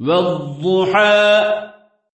والضحى